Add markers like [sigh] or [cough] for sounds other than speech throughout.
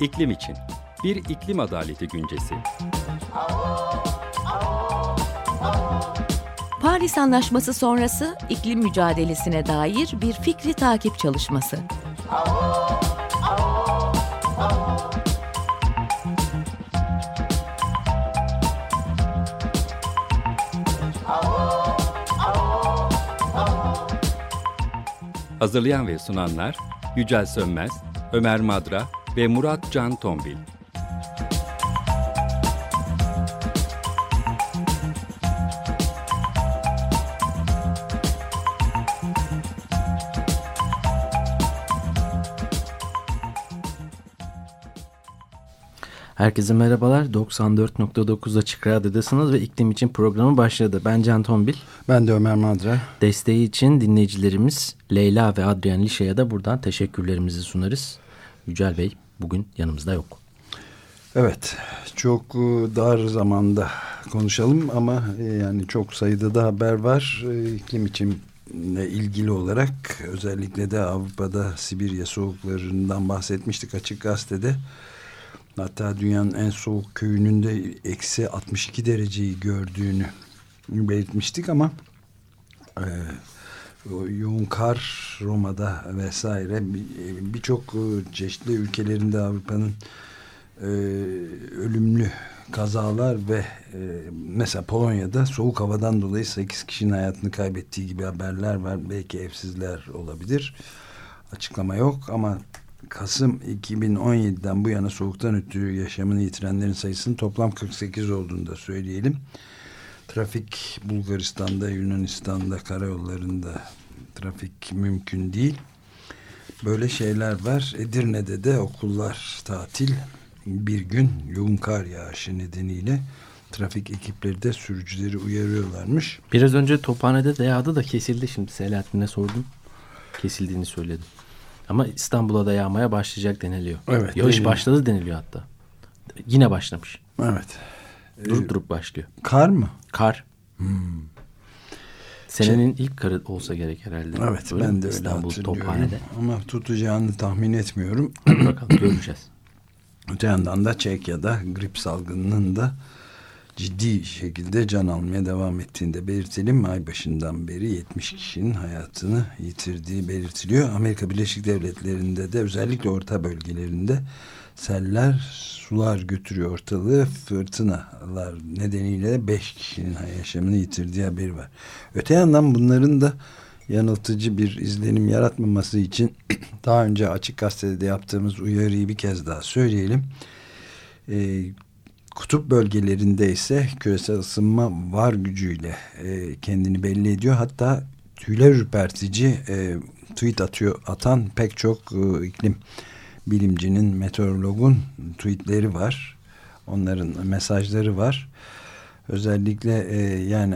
İklim için bir iklim adaleti güncesi. Paris Anlaşması sonrası iklim mücadelesine dair bir fikri takip çalışması. Hazırlayan ve sunanlar Yücel Sönmez, Ömer Madra ve Murat Can Tombil. Herkese merhabalar. 94.9 Açık Radyo'dasınız ve iklim için programı başladı. Ben Can Tombil. Ben de Ömer Madra. Desteği için dinleyicilerimiz Leyla ve Adrian Lişe'ye de buradan teşekkürlerimizi sunarız. Yücel Bey bugün yanımızda yok. Evet, çok e, dar zamanda konuşalım ama e, yani çok sayıda da haber var. E, iklim için ilgili olarak özellikle de Avrupa'da Sibirya soğuklarından bahsetmiştik açık gazetede. Hatta dünyanın en soğuk köyünün de eksi 62 dereceyi gördüğünü belirtmiştik ama e, yoğun kar Roma'da vesaire birçok çeşitli ülkelerinde Avrupa'nın e, ölümlü kazalar ve e, mesela Polonya'da soğuk havadan dolayı 8 kişinin hayatını kaybettiği gibi haberler var. Belki evsizler olabilir. Açıklama yok ama Kasım 2017'den bu yana soğuktan ötürü yaşamını yitirenlerin sayısının toplam 48 olduğunu da söyleyelim. Trafik Bulgaristan'da, Yunanistan'da, karayollarında trafik mümkün değil. Böyle şeyler var. Edirne'de de okullar tatil. Bir gün yoğun kar yağışı nedeniyle trafik ekipleri de sürücüleri uyarıyorlarmış. Biraz önce Tophane'de de yağdı da kesildi şimdi Selahattin'e sordum. Kesildiğini söyledim. Ama İstanbul'a da yağmaya başlayacak deniliyor. Evet. Yağış başladı deniliyor hatta. Yine başlamış. Evet. Durup ee, durup başlıyor. Kar mı? Kar. Hmm. Senenin ilk karı olsa gerek herhalde. Evet öyle ben de öyle İstanbul Tophane'de. Ama tutacağını tahmin etmiyorum. Bakalım göreceğiz. Öte yandan da Çekya'da grip salgınının da ciddi şekilde can almaya devam ettiğinde belirtelim. Ay başından beri 70 kişinin hayatını yitirdiği belirtiliyor. Amerika Birleşik Devletleri'nde de özellikle orta bölgelerinde seller sular götürüyor ortalığı. Fırtınalar nedeniyle 5 kişinin yaşamını yitirdiği haberi var. Öte yandan bunların da yanıltıcı bir izlenim yaratmaması için [clears throat] daha önce açık gazetede yaptığımız uyarıyı bir kez daha söyleyelim. Ee, kutup bölgelerinde ise küresel ısınma var gücüyle e, kendini belli ediyor. Hatta tüyler ürpertici e, tweet atıyor atan pek çok e, iklim bilimcinin, meteorologun tweetleri var. Onların mesajları var. Özellikle e, yani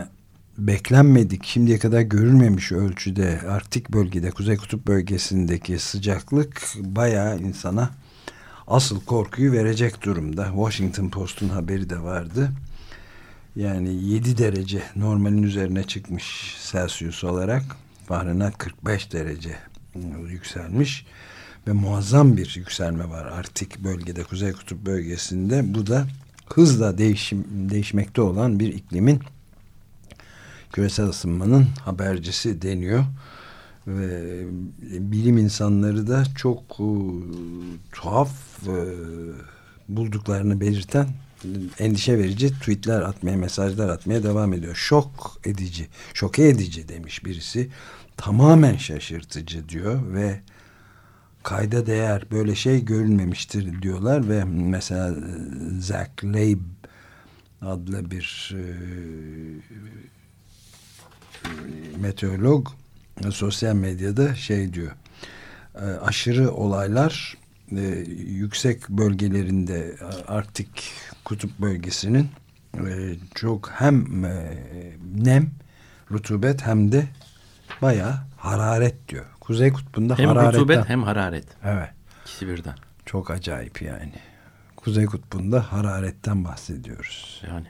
beklenmedik, şimdiye kadar görülmemiş ölçüde Arktik bölgede, Kuzey Kutup bölgesindeki sıcaklık bayağı insana asıl korkuyu verecek durumda. Washington Post'un haberi de vardı. Yani 7 derece normalin üzerine çıkmış Celsius olarak. Fahrenheit 45 derece yükselmiş ve muazzam bir yükselme var Arktik bölgede, Kuzey Kutup bölgesinde. Bu da hızla değişim, değişmekte olan bir iklimin küresel ısınmanın habercisi deniyor ve bilim insanları da çok e, tuhaf e, bulduklarını belirten endişe verici tweetler atmaya, mesajlar atmaya devam ediyor. Şok edici, şoke edici demiş birisi. Tamamen şaşırtıcı diyor ve kayda değer böyle şey görülmemiştir diyorlar ve mesela Zach Leib adlı bir e, meteorolog sosyal medyada şey diyor e, aşırı olaylar e, yüksek bölgelerinde Arktik kutup bölgesinin e, çok hem e, nem rutubet hem de baya hararet diyor. Kuzey kutbunda hem hararetten. Hem rutubet hem hararet. Evet. İkisi birden. Çok acayip yani. Kuzey kutbunda hararetten bahsediyoruz. Yani.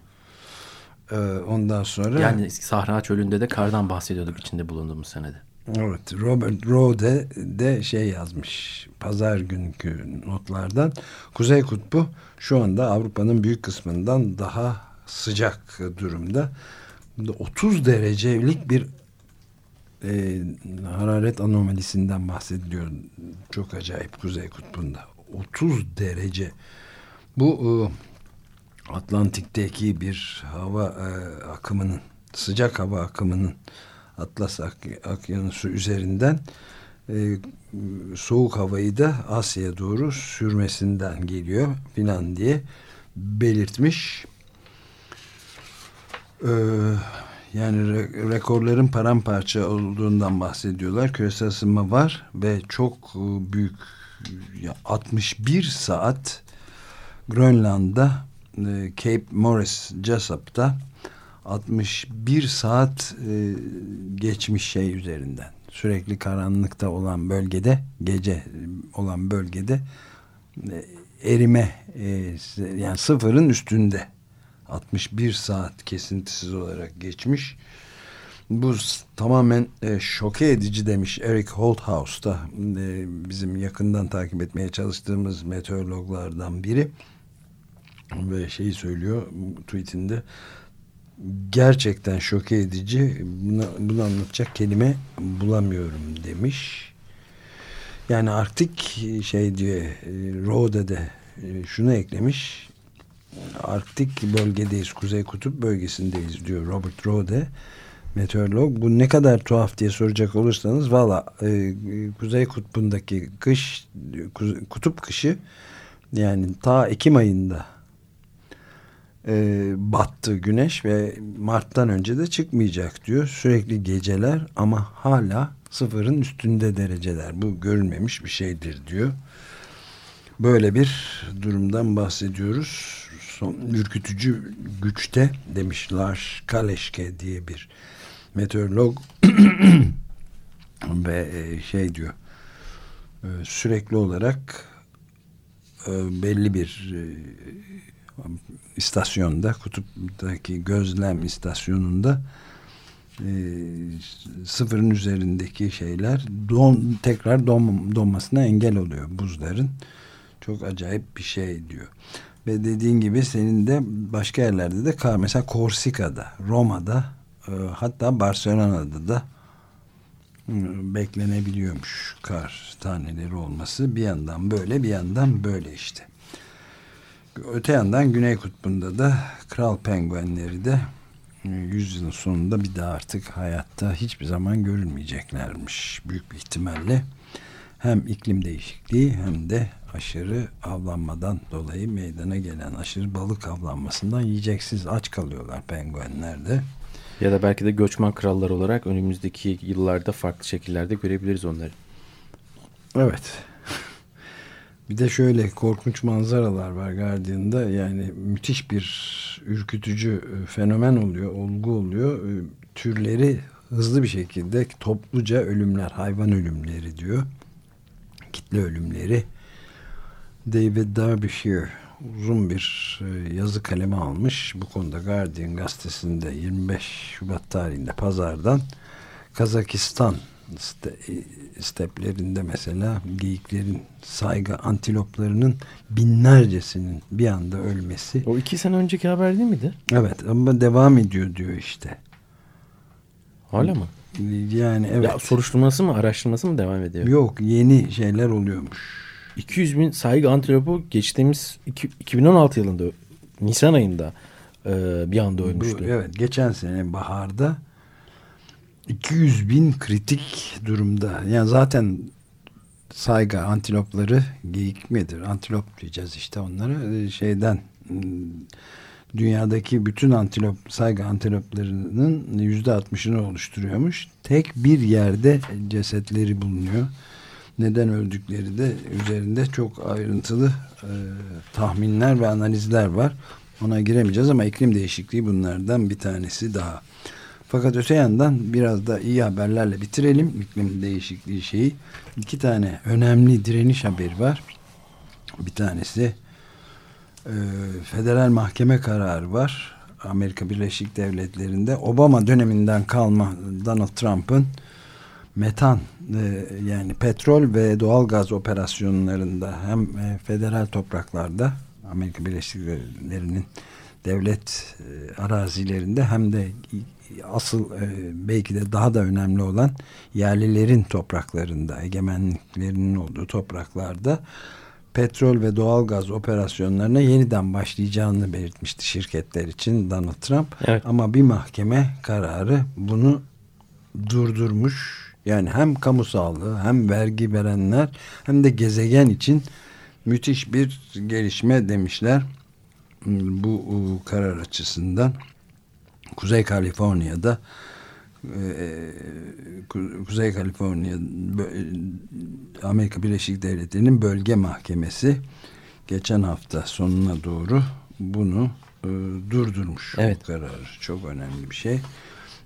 Ee, ondan sonra... Yani Sahra Çölü'nde de kardan bahsediyorduk içinde bulunduğumuz senede. Evet Robert Rode de şey yazmış pazar günkü notlardan Kuzey Kutbu şu anda Avrupa'nın büyük kısmından daha sıcak durumda. 30 derecelik bir e, hararet anomalisinden bahsediliyor. Çok acayip Kuzey Kutbu'nda. 30 derece. Bu e, Atlantik'teki bir hava e, akımının sıcak hava akımının Atlas Okyanusu üzerinden e, soğuk havayı da Asya'ya doğru sürmesinden geliyor filan diye belirtmiş. Ee, yani re rekorların paramparça olduğundan bahsediyorlar. Küresel ısınma var ve çok e, büyük ya 61 saat Grönland'da e, Cape Morris Jesup'ta 61 saat e, geçmiş şey üzerinden. Sürekli karanlıkta olan bölgede, gece olan bölgede e, erime e, yani sıfırın üstünde 61 saat kesintisiz olarak geçmiş. Bu tamamen e, şoke edici demiş Eric Holthaus'ta e, bizim yakından takip etmeye çalıştığımız meteorologlardan biri ve şeyi söylüyor tweetinde gerçekten şoke edici bunu, bunu anlatacak kelime bulamıyorum demiş. Yani Arktik şey diye e, Rode de e, şunu eklemiş. Arktik bölgedeyiz, Kuzey Kutup bölgesindeyiz diyor Robert Rode meteorolog. Bu ne kadar tuhaf diye soracak olursanız valla e, Kuzey Kutbu'ndaki kış kutup kışı yani ta Ekim ayında e, battı güneş ve Mart'tan önce de çıkmayacak diyor. Sürekli geceler ama hala sıfırın üstünde dereceler. Bu görülmemiş bir şeydir diyor. Böyle bir durumdan bahsediyoruz. Son, ürkütücü güçte demiş Lars Kaleşke diye bir meteorolog [clears throat] ve e, şey diyor e, sürekli olarak e, belli bir istasyonda kutuptaki gözlem istasyonunda e, sıfırın üzerindeki şeyler don, tekrar don, donmasına engel oluyor buzların. Çok acayip bir şey diyor. Ve dediğin gibi senin de başka yerlerde de kar mesela Korsika'da, Roma'da e, hatta Barcelona'da da e, beklenebiliyormuş kar taneleri olması. Bir yandan böyle bir yandan böyle işte. Öte yandan Güney Kutbu'nda da kral penguenleri de e, yüzyılın sonunda bir daha artık hayatta hiçbir zaman görülmeyeceklermiş. Büyük bir ihtimalle hem iklim değişikliği hem de aşırı avlanmadan dolayı meydana gelen aşırı balık avlanmasından yiyeceksiz aç kalıyorlar penguenler de. Ya da belki de göçmen krallar olarak önümüzdeki yıllarda farklı şekillerde görebiliriz onları. Evet. Bir de şöyle korkunç manzaralar var Guardian'da. Yani müthiş bir ürkütücü e, fenomen oluyor, olgu oluyor. E, türleri hızlı bir şekilde topluca ölümler, hayvan ölümleri diyor. Kitle ölümleri. David Derbyshire uzun bir e, yazı kalemi almış. Bu konuda Guardian gazetesinde 25 Şubat tarihinde pazardan Kazakistan ste, steplerinde mesela geyiklerin saygı antiloplarının binlercesinin bir anda ölmesi. O iki sene önceki haber değil miydi? Evet ama devam ediyor diyor işte. Hala mı? Yani evet. Ya soruşturması mı araştırması mı devam ediyor? Yok yeni şeyler oluyormuş. 200 bin saygı antilopu geçtiğimiz 2016 yılında Nisan ayında e, bir anda ölmüştü. Bu, evet geçen sene baharda 200 bin kritik durumda. Yani zaten sayga antilopları geyik midir? Antilop diyeceğiz işte onlara. Ee, şeyden hmm, dünyadaki bütün antilop sayga antiloplarının yüzde altmışını oluşturuyormuş. Tek bir yerde cesetleri bulunuyor. Neden öldükleri de üzerinde çok ayrıntılı e, tahminler ve analizler var. Ona giremeyeceğiz ama iklim değişikliği bunlardan bir tanesi daha. Fakat öte yandan biraz da iyi haberlerle bitirelim. İklim değişikliği şeyi. İki tane önemli direniş haberi var. Bir tanesi e, federal mahkeme kararı var. Amerika Birleşik Devletleri'nde Obama döneminden kalma Donald Trump'ın metan e, yani petrol ve doğal gaz operasyonlarında hem e, federal topraklarda Amerika Birleşik Devletleri'nin devlet e, arazilerinde hem de asıl e, belki de daha da önemli olan yerlilerin topraklarında egemenliklerinin olduğu topraklarda petrol ve doğal gaz operasyonlarına yeniden başlayacağını belirtmişti şirketler için Donald Trump. Evet. Ama bir mahkeme kararı bunu durdurmuş. Yani hem kamu sağlığı hem vergi verenler hem de gezegen için müthiş bir gelişme demişler. Bu karar açısından Kuzey Kaliforniya'da e, Kuzey Kaliforniya Amerika Birleşik Devletleri'nin bölge mahkemesi geçen hafta sonuna doğru bunu e, durdurmuş evet. bu kararı. Çok önemli bir şey.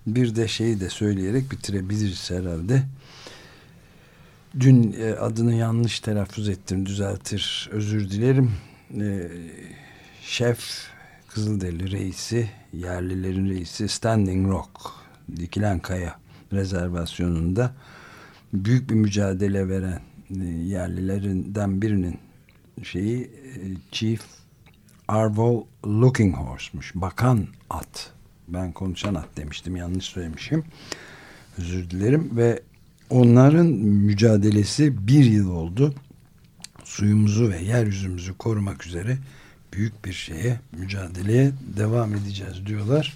Bir de şeyi de söyleyerek bitirebiliriz herhalde. Dün e, adını yanlış telaffuz ettim. Düzeltir. Özür dilerim. E, şef Kızılderili reisi, yerlilerin reisi Standing Rock, Dikilen Kaya rezervasyonunda büyük bir mücadele veren e, yerlilerinden birinin şeyi e, Chief Arvo Looking Horse'muş. Bakan at. Ben konuşan at demiştim. Yanlış söylemişim. Özür dilerim. Ve onların mücadelesi bir yıl oldu. Suyumuzu ve yeryüzümüzü korumak üzere büyük bir şeye, mücadeleye devam edeceğiz diyorlar.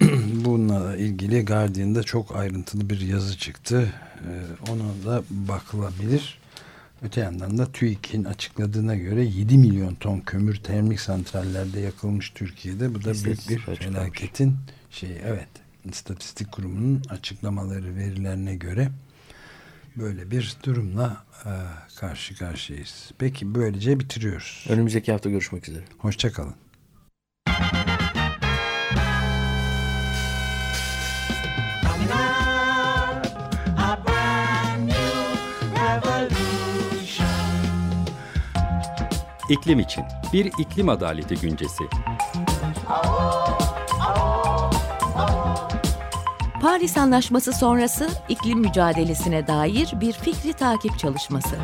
[clears throat] Bununla ilgili Guardian'da çok ayrıntılı bir yazı çıktı. Ee, ona da bakılabilir. Öte yandan da TÜİK'in açıkladığına göre 7 milyon ton kömür termik santrallerde yakılmış Türkiye'de. Bu da büyük bir felaketin şeyi. Evet. İstatistik Kurumu'nun açıklamaları verilerine göre böyle bir durumla e, karşı karşıyayız. Peki böylece bitiriyoruz. Önümüzdeki hafta görüşmek üzere. Hoşçakalın. İklim için bir iklim adaleti güncesi. Paris Anlaşması sonrası iklim mücadelesine dair bir fikri takip çalışması.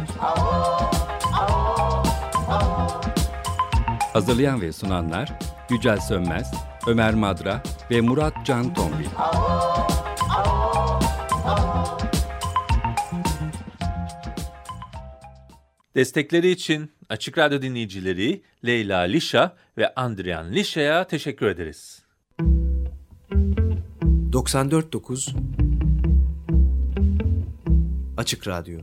Hazırlayan ve sunanlar Yücel Sönmez, Ömer Madra ve Murat Can Tombil. Destekleri için Açık Radyo dinleyicileri Leyla Lişa ve Andrian Lişa'ya teşekkür ederiz. 94.9 Açık Radyo.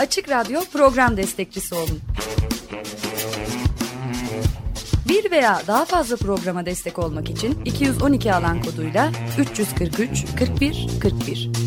Açık Radyo program destekçisi olun. Bir veya daha fazla programa destek olmak için 212 alan koduyla 343 41 41